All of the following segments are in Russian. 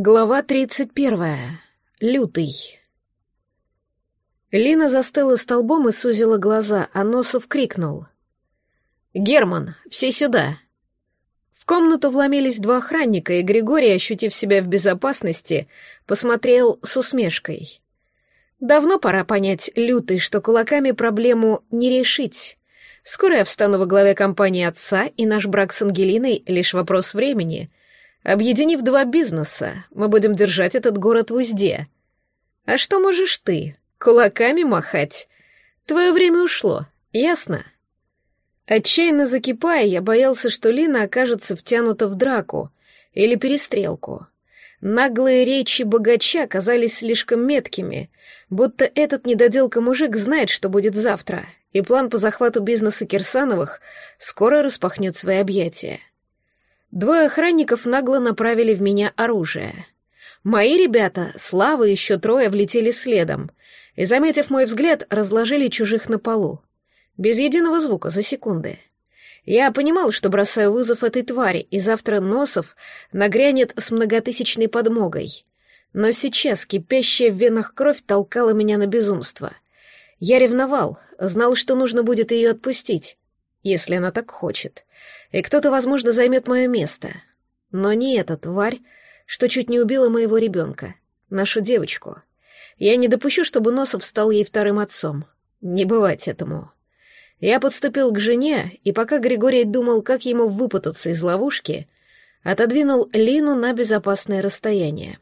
Глава тридцать первая. Лютый. Лина застыла столбом и сузила глаза, а Носов крикнул. «Герман, все сюда!» В комнату вломились два охранника, и Григорий, ощутив себя в безопасности, посмотрел с усмешкой. «Давно пора понять, Лютый, что кулаками проблему не решить. Скоро я встану во главе компании отца, и наш брак с Ангелиной — лишь вопрос времени — Объединив два бизнеса, мы будем держать этот город в узде. А что можешь ты? Кулаками махать? Твое время ушло, ясно? Отчаянно закипая, я боялся, что Лина окажется втянута в драку или перестрелку. Наглые речи богача казались слишком меткими, будто этот недоделка мужик знает, что будет завтра, и план по захвату бизнеса Кирсановых скоро распахнет свои объятия. Двое охранников нагло направили в меня оружие. Мои ребята, Слава и еще трое, влетели следом и, заметив мой взгляд, разложили чужих на полу. Без единого звука за секунды. Я понимал, что бросаю вызов этой твари, и завтра Носов нагрянет с многотысячной подмогой. Но сейчас кипящая в венах кровь толкала меня на безумство. Я ревновал, знал, что нужно будет ее отпустить, если она так хочет и кто-то, возможно, займет мое место. Но не эта тварь, что чуть не убила моего ребенка, нашу девочку. Я не допущу, чтобы Носов стал ей вторым отцом. Не бывать этому. Я подступил к жене, и пока Григорий думал, как ему выпутаться из ловушки, отодвинул Лину на безопасное расстояние.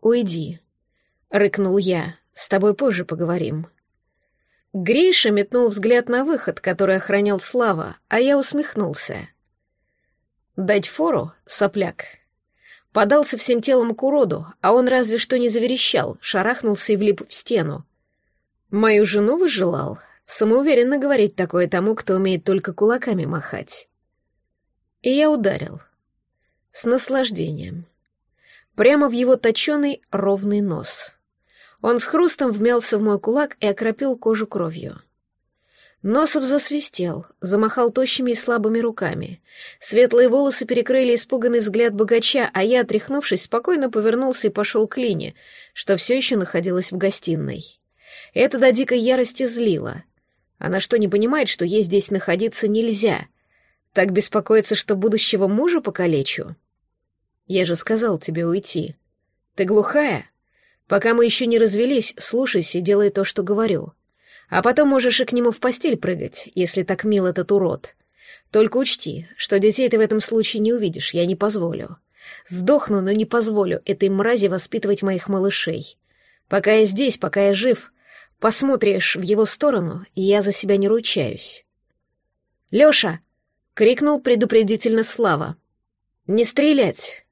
«Уйди», — рыкнул я, — «с тобой позже поговорим». Гриша метнул взгляд на выход, который охранял Слава, а я усмехнулся. «Дать фору, сопляк?» Подался всем телом к уроду, а он разве что не заверещал, шарахнулся и влип в стену. «Мою жену выжелал?» Самоуверенно говорить такое тому, кто умеет только кулаками махать. И я ударил. С наслаждением. Прямо в его точеный ровный нос. Он с хрустом вмялся в мой кулак и окропил кожу кровью. Носов засвистел, замахал тощими и слабыми руками. Светлые волосы перекрыли испуганный взгляд богача, а я, отряхнувшись, спокойно повернулся и пошел к Лине, что все еще находилась в гостиной. Это до дикой ярости злило. Она что, не понимает, что ей здесь находиться нельзя? Так беспокоится, что будущего мужа покалечу? Я же сказал тебе уйти. Ты глухая? Пока мы еще не развелись, слушайся и делай то, что говорю. А потом можешь и к нему в постель прыгать, если так мил этот урод. Только учти, что детей ты в этом случае не увидишь, я не позволю. Сдохну, но не позволю этой мрази воспитывать моих малышей. Пока я здесь, пока я жив, посмотришь в его сторону, и я за себя не ручаюсь. «Лёша!» — крикнул предупредительно Слава. «Не стрелять!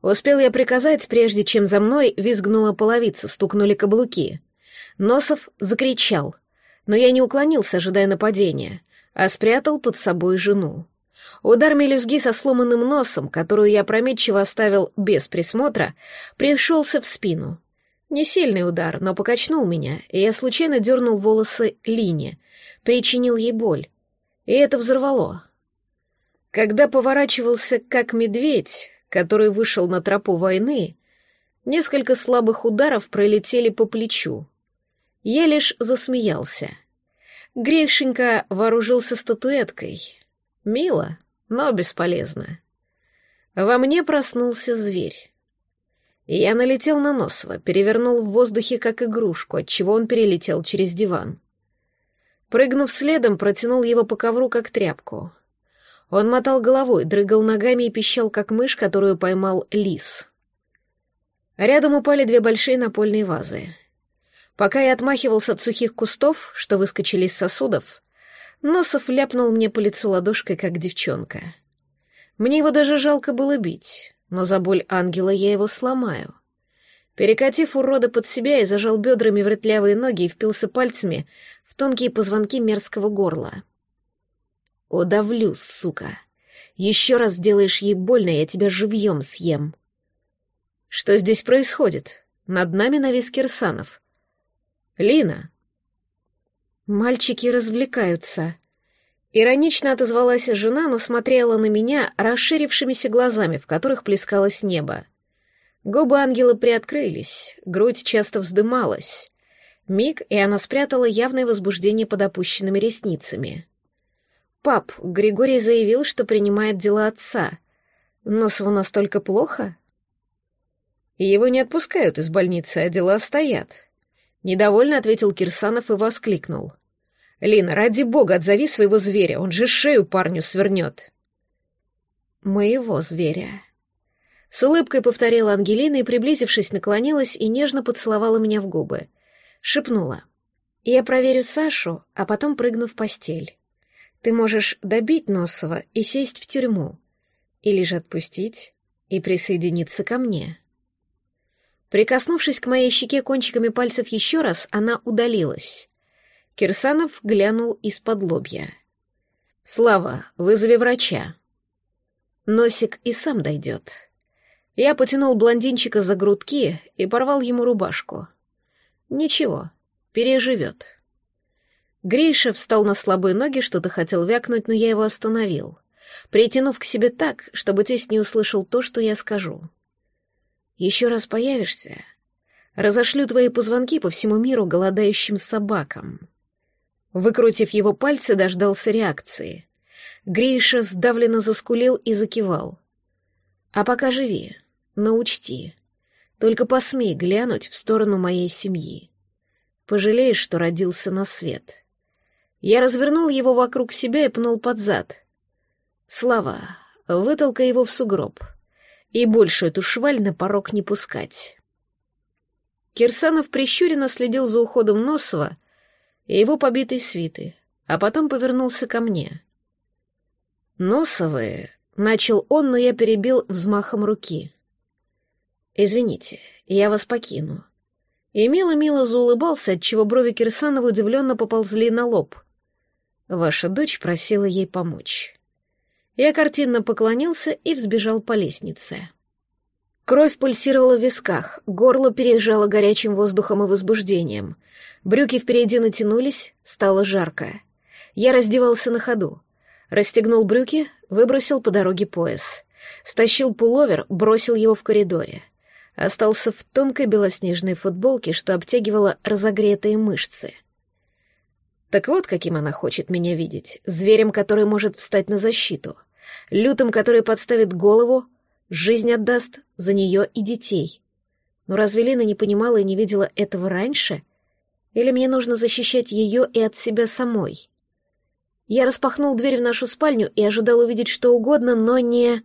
Успел я приказать, прежде чем за мной визгнула половица, стукнули каблуки. Носов закричал, но я не уклонился, ожидая нападения, а спрятал под собой жену. Удар мелюзги со сломанным носом, которую я прометчиво оставил без присмотра, пришелся в спину. Не сильный удар, но покачнул меня, и я случайно дернул волосы Лине, причинил ей боль. И это взорвало. Когда поворачивался как медведь, который вышел на тропу войны, несколько слабых ударов пролетели по плечу. Я лишь засмеялся. Грешенька вооружился статуэткой. Мило, но бесполезно. Во мне проснулся зверь. Я налетел на Носова, перевернул в воздухе как игрушку, отчего он перелетел через диван. Прыгнув следом, протянул его по ковру как тряпку. Он мотал головой, дрыгал ногами и пищал, как мышь, которую поймал лис. Рядом упали две большие напольные вазы. Пока я отмахивался от сухих кустов, что выскочили из сосудов, Носов ляпнул мне по лицу ладошкой, как девчонка. Мне его даже жалко было бить, но за боль ангела я его сломаю. Перекатив урода под себя и зажал бедрами в рытлявые ноги и впился пальцами в тонкие позвонки мерзкого горла. «Удавлю, сука. Еще раз сделаешь ей больно, я тебя живьем съем». «Что здесь происходит? Над нами навис Кирсанов». «Лина». «Мальчики развлекаются». Иронично отозвалась жена, но смотрела на меня расширившимися глазами, в которых плескалось небо. Губы ангела приоткрылись, грудь часто вздымалась. Миг, и она спрятала явное возбуждение под опущенными ресницами. «Пап, Григорий заявил, что принимает дела отца. Носову настолько плохо?» «Его не отпускают из больницы, а дела стоят», — недовольно ответил Кирсанов и воскликнул. «Лина, ради бога, отзови своего зверя, он же шею парню свернет». «Моего зверя», с улыбкой повторила Ангелина и, приблизившись, наклонилась и нежно поцеловала меня в губы. Шепнула. «Я проверю Сашу, а потом прыгну в постель. Ты можешь добить Носова и сесть в тюрьму. Или же отпустить и присоединиться ко мне». Прикоснувшись к моей щеке кончиками пальцев еще раз, она удалилась. Кирсанов глянул из-под лобья. «Слава, вызови врача». Носик и сам дойдет. Я потянул блондинчика за грудки и порвал ему рубашку. Ничего, переживет. Гриша встал на слабые ноги, что-то хотел вякнуть, но я его остановил, притянув к себе так, чтобы тесть не услышал то, что я скажу. Еще раз появишься, разошлю твои позвонки по всему миру голодающим собакам. Выкрутив его пальцы, дождался реакции. Гриша сдавленно заскулил и закивал. А пока живи. Но учти, только посмей глянуть в сторону моей семьи. Пожалеешь, что родился на свет. Я развернул его вокруг себя и пнул под зад. Слава, вытолкай его в сугроб. И больше эту шваль на порог не пускать. Кирсанов прищуренно следил за уходом Носова и его побитой свиты, а потом повернулся ко мне. «Носовые», — начал он, но я перебил взмахом руки. «Извините, я вас покину». И мило-мило заулыбался, отчего брови Кирсанова удивленно поползли на лоб. Ваша дочь просила ей помочь. Я картинно поклонился и взбежал по лестнице. Кровь пульсировала в висках, горло переезжало горячим воздухом и возбуждением. Брюки впереди натянулись, стало жарко. Я раздевался на ходу. Расстегнул брюки, выбросил по дороге пояс. Стащил пуловер, бросил его в коридоре остался в тонкой белоснежной футболке, что обтягивала разогретые мышцы. Так вот, каким она хочет меня видеть. Зверем, который может встать на защиту. Лютым, который подставит голову, жизнь отдаст за нее и детей. Но разве Лина не понимала и не видела этого раньше? Или мне нужно защищать ее и от себя самой? Я распахнул дверь в нашу спальню и ожидал увидеть что угодно, но не...